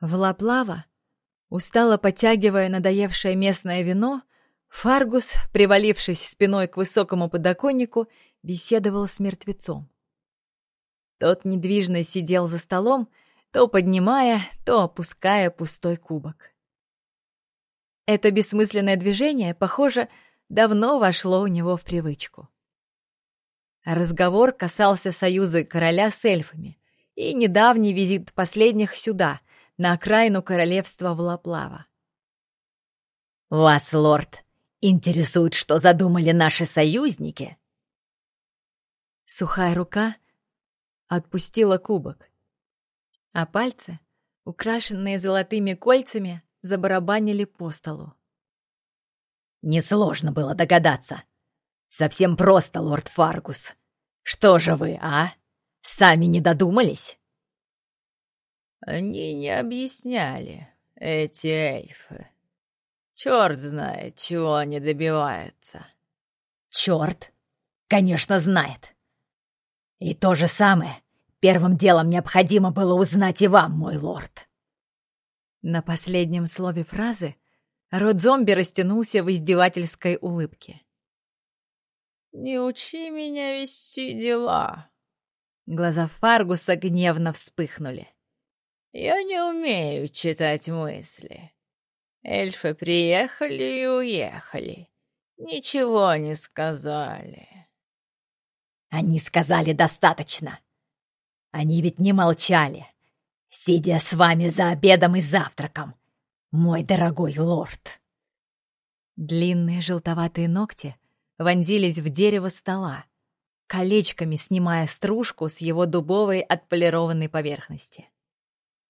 В Лаплава, устало подтягивая надоевшее местное вино, Фаргус, привалившись спиной к высокому подоконнику, беседовал с мертвецом. Тот недвижно сидел за столом, то поднимая, то опуская пустой кубок. Это бессмысленное движение, похоже, давно вошло у него в привычку. Разговор касался союза короля с эльфами и недавний визит последних сюда, на окраину королевства Волоплава. «Вас, лорд, интересует, что задумали наши союзники?» Сухая рука отпустила кубок, а пальцы, украшенные золотыми кольцами, забарабанили по столу. Несложно было догадаться. Совсем просто, лорд Фаргус. Что же вы, а? Сами не додумались? Они не объясняли, эти эльфы. Черт знает, чего они добиваются. Черт, конечно, знает. И то же самое первым делом необходимо было узнать и вам, мой лорд. На последнем слове фразы рот зомби растянулся в издевательской улыбке. «Не учи меня вести дела!» Глаза Фаргуса гневно вспыхнули. «Я не умею читать мысли. Эльфы приехали и уехали. Ничего не сказали». «Они сказали достаточно. Они ведь не молчали сидя с вами за обедом и завтраком, мой дорогой лорд!» Длинные желтоватые ногти вонзились в дерево стола, колечками снимая стружку с его дубовой отполированной поверхности.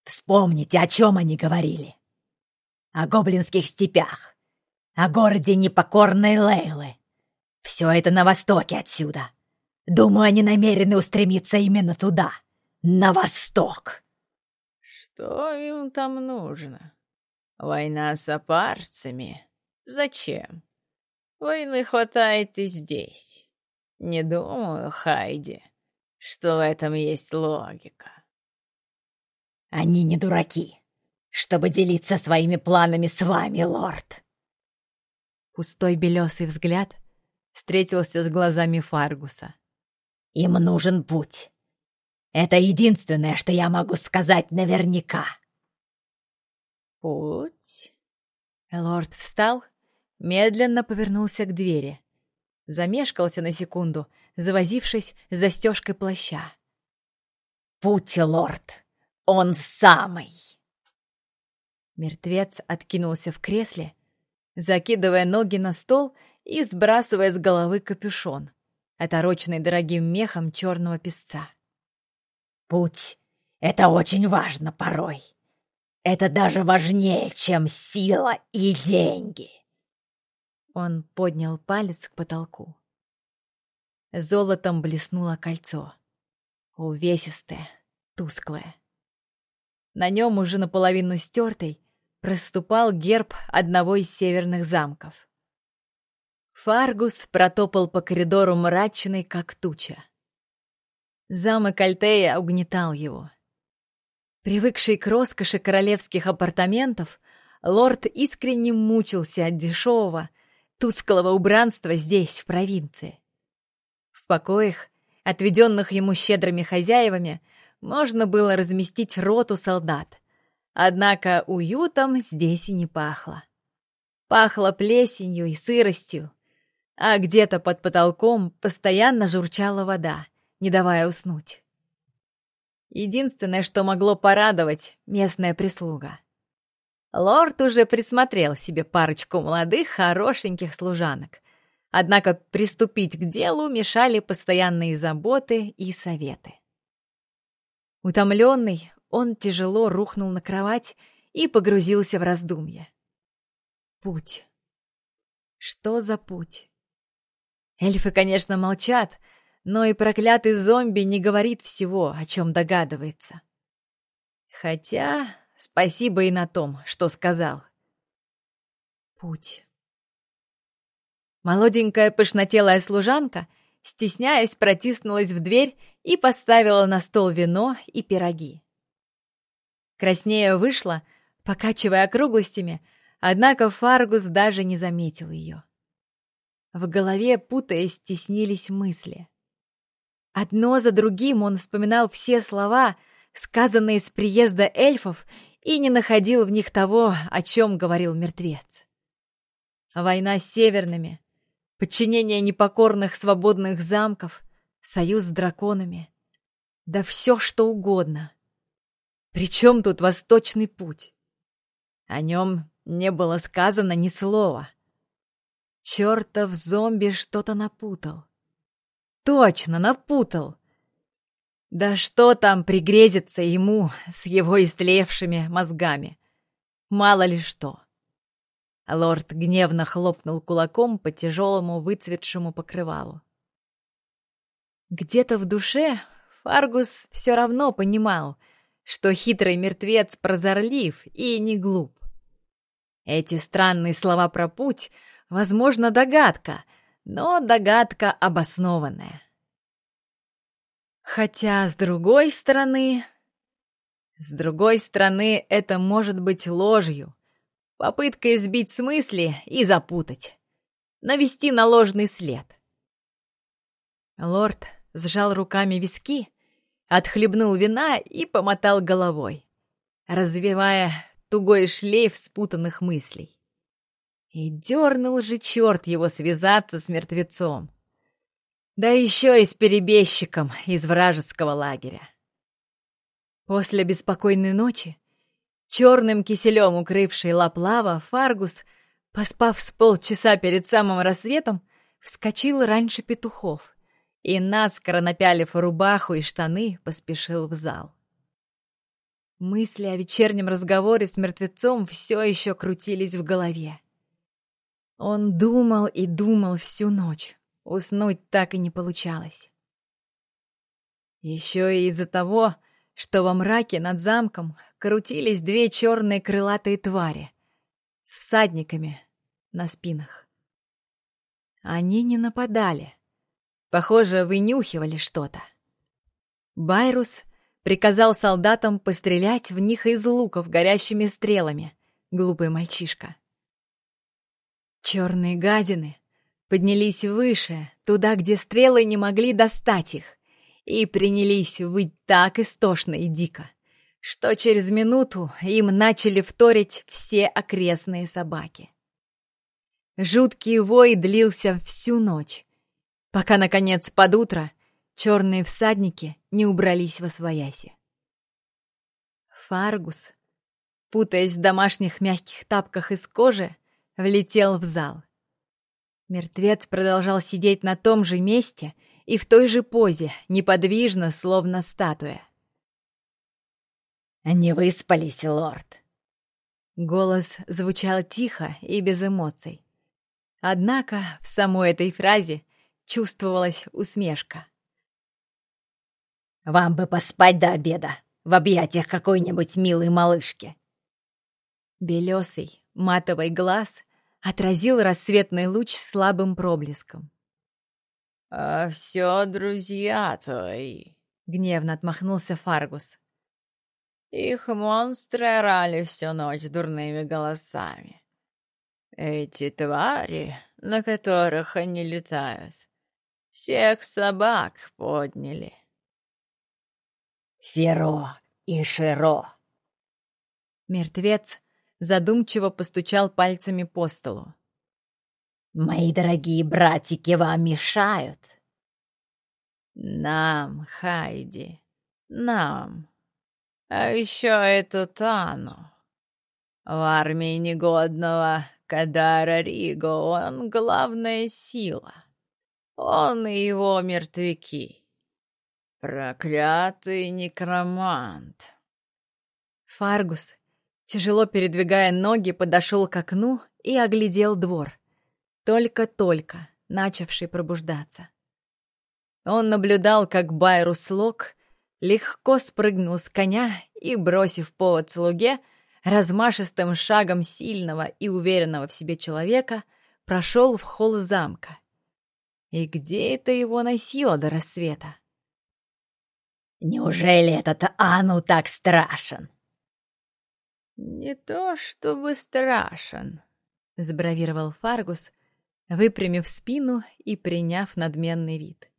«Вспомните, о чем они говорили. О гоблинских степях, о городе непокорной Лейлы. Все это на востоке отсюда. Думаю, они намерены устремиться именно туда, на восток». Что им там нужно? Война с апарцами? Зачем? Войны хватает и здесь. Не думаю, Хайди, что в этом есть логика. Они не дураки, чтобы делиться своими планами с вами, лорд. Пустой белесый взгляд встретился с глазами Фаргуса. Им нужен путь. Это единственное, что я могу сказать наверняка. Путь? Лорд встал, медленно повернулся к двери. Замешкался на секунду, завозившись с застежкой плаща. Путь, лорд, он самый. Мертвец откинулся в кресле, закидывая ноги на стол и сбрасывая с головы капюшон, отороченный дорогим мехом черного песца. Путь — это очень важно порой. Это даже важнее, чем сила и деньги. Он поднял палец к потолку. Золотом блеснуло кольцо. Увесистое, тусклое. На нем уже наполовину стертый проступал герб одного из северных замков. Фаргус протопал по коридору мрачный, как туча. Замок Альтея угнетал его. Привыкший к роскоши королевских апартаментов, лорд искренне мучился от дешевого, тусклого убранства здесь, в провинции. В покоях, отведенных ему щедрыми хозяевами, можно было разместить роту солдат. Однако уютом здесь и не пахло. Пахло плесенью и сыростью, а где-то под потолком постоянно журчала вода не давая уснуть. Единственное, что могло порадовать — местная прислуга. Лорд уже присмотрел себе парочку молодых, хорошеньких служанок. Однако приступить к делу мешали постоянные заботы и советы. Утомленный, он тяжело рухнул на кровать и погрузился в раздумье. Путь. Что за путь? Эльфы, конечно, молчат, но и проклятый зомби не говорит всего, о чем догадывается. Хотя спасибо и на том, что сказал. Путь. Молоденькая пышнотелая служанка, стесняясь, протиснулась в дверь и поставила на стол вино и пироги. Краснея вышла, покачивая округлостями, однако Фаргус даже не заметил ее. В голове, путаясь, теснились мысли. Одно за другим он вспоминал все слова, сказанные с приезда эльфов, и не находил в них того, о чем говорил мертвец. Война с северными, подчинение непокорных свободных замков, союз с драконами. Да все, что угодно. Причем тут восточный путь? О нем не было сказано ни слова. Чертов зомби что-то напутал. Точно, напутал. Да что там пригрезится ему с его истлевшими мозгами? Мало ли что. Лорд гневно хлопнул кулаком по тяжелому выцветшему покрывалу. Где-то в душе Фаргус все равно понимал, что хитрый мертвец прозорлив и не глуп. Эти странные слова про путь, возможно, догадка, но догадка обоснованная. Хотя, с другой стороны... С другой стороны, это может быть ложью, попыткой сбить с и запутать, навести на ложный след. Лорд сжал руками виски, отхлебнул вина и помотал головой, развивая тугой шлейф спутанных мыслей. И дернул же черт его связаться с мертвецом. Да еще и с перебежчиком из вражеского лагеря. После беспокойной ночи, черным киселем укрывший Лаплава, Фаргус, поспав с полчаса перед самым рассветом, вскочил раньше петухов и, наскоро напялив рубаху и штаны, поспешил в зал. Мысли о вечернем разговоре с мертвецом все еще крутились в голове. Он думал и думал всю ночь. Уснуть так и не получалось. Еще и из-за того, что во мраке над замком крутились две черные крылатые твари с всадниками на спинах. Они не нападали. Похоже, вынюхивали что-то. Байрус приказал солдатам пострелять в них из луков горящими стрелами, глупый мальчишка. Черные гадины поднялись выше, туда, где стрелы не могли достать их, и принялись выть так истошно и дико, что через минуту им начали вторить все окрестные собаки. Жуткий вой длился всю ночь, пока, наконец, под утро черные всадники не убрались во свояси. Фаргус, путаясь в домашних мягких тапках из кожи, влетел в зал — Мертвец продолжал сидеть на том же месте и в той же позе, неподвижно, словно статуя. «Не выспались, лорд!» Голос звучал тихо и без эмоций. Однако в самой этой фразе чувствовалась усмешка. «Вам бы поспать до обеда, в объятиях какой-нибудь милой малышки!» Белесый, матовый глаз отразил рассветный луч слабым проблеском. «А все друзья твои», — гневно отмахнулся Фаргус. «Их монстры орали всю ночь дурными голосами. Эти твари, на которых они летают, всех собак подняли». «Феро и Широ!» Мертвец задумчиво постучал пальцами по столу. «Мои дорогие братики вам мешают?» «Нам, Хайди, нам. А еще эту Тану. В армии негодного Кадара Риго он главная сила. Он и его мертвяки. Проклятый некромант». Фаргус Тяжело передвигая ноги, подошел к окну и оглядел двор. Только-только начавший пробуждаться. Он наблюдал, как Байрус Лок легко спрыгнул с коня и, бросив повод слуге, размашистым шагом сильного и уверенного в себе человека прошел в холл замка. И где это его носило до рассвета? «Неужели этот Ану так страшен?» «Не то чтобы страшен», — сбравировал Фаргус, выпрямив спину и приняв надменный вид.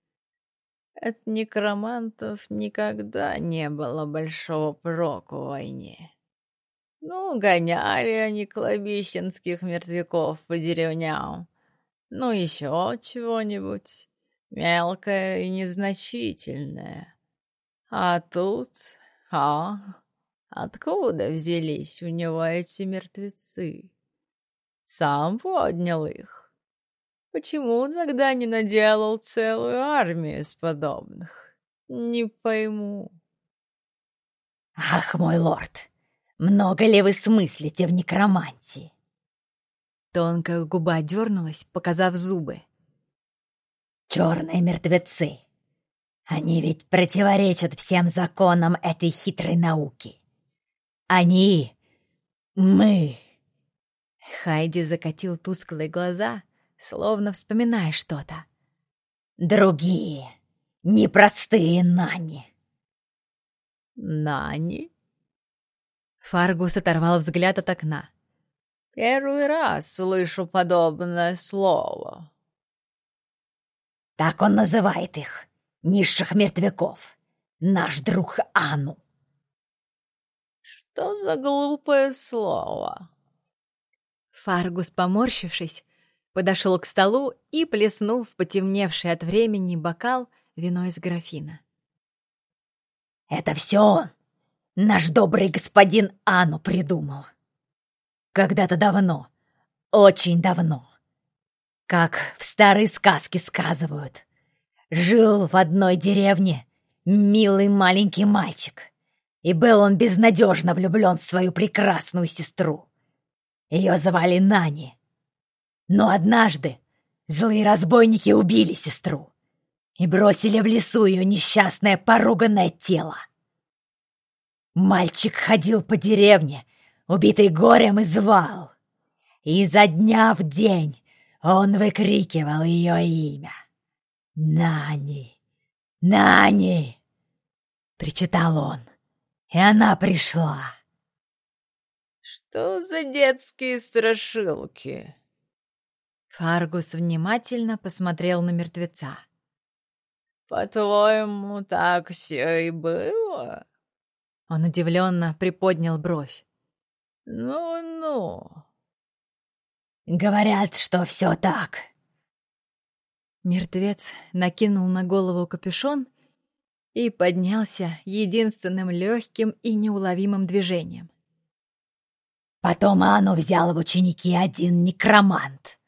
«От некромантов никогда не было большого проку в войне. Ну, гоняли они кладбищенских мертвяков по деревням, ну, еще чего-нибудь мелкое и незначительное. А тут... А? Откуда взялись у него эти мертвецы? Сам поднял их. Почему тогда не наделал целую армию из подобных? Не пойму. Ах, мой лорд, много ли вы смыслите в некромантии? Тонкая губа дернулась, показав зубы. Черные мертвецы. Они ведь противоречат всем законам этой хитрой науки. Они... мы... Хайди закатил тусклые глаза, словно вспоминая что-то. Другие, непростые Нани. Нани? Фаргус оторвал взгляд от окна. Первый раз слышу подобное слово. Так он называет их, низших мертвяков. Наш друг Ану. Что за глупое слово? Фаргус, поморщившись, подошел к столу и плеснул в потемневший от времени бокал вино из графина. «Это все наш добрый господин Ану, придумал. Когда-то давно, очень давно, как в старой сказке сказывают, жил в одной деревне милый маленький мальчик, и был он безнадежно влюблен в свою прекрасную сестру. Ее звали Нани. Но однажды злые разбойники убили сестру и бросили в лесу ее несчастное поруганное тело. Мальчик ходил по деревне, убитый горем, и звал. И изо дня в день он выкрикивал ее имя. «Нани! Нани!» — причитал он. И она пришла. «Что за детские страшилки?» Фаргус внимательно посмотрел на мертвеца. «По-твоему, так все и было?» Он удивленно приподнял бровь. «Ну-ну, Говорят, что все так. Мертвец накинул на голову капюшон и поднялся единственным легким и неуловимым движением. Потом Ану взял в ученики один некромант,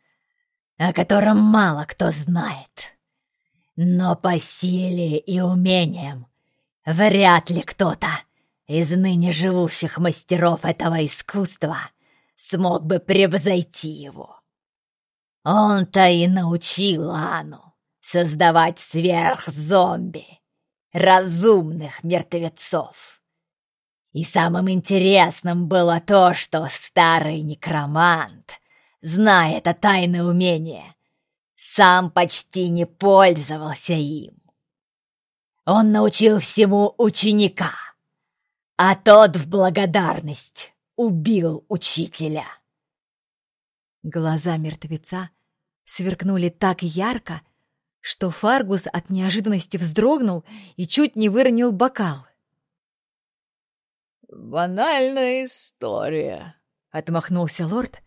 о котором мало кто знает. Но по силе и умениям вряд ли кто-то из ныне живущих мастеров этого искусства смог бы превзойти его. Он-то и научил Ану создавать сверхзомби, разумных мертвецов. И самым интересным было то, что старый некромант, зная это тайное умение, сам почти не пользовался им. Он научил всему ученика, а тот в благодарность убил учителя!» Глаза мертвеца сверкнули так ярко, что Фаргус от неожиданности вздрогнул и чуть не выронил бокал. «Банальная история», — отмахнулся лорд,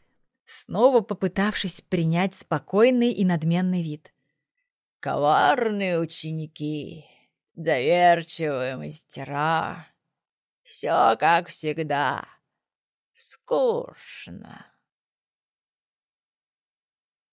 снова попытавшись принять спокойный и надменный вид. «Коварные ученики, доверчивые мастера, все как всегда». Скучно.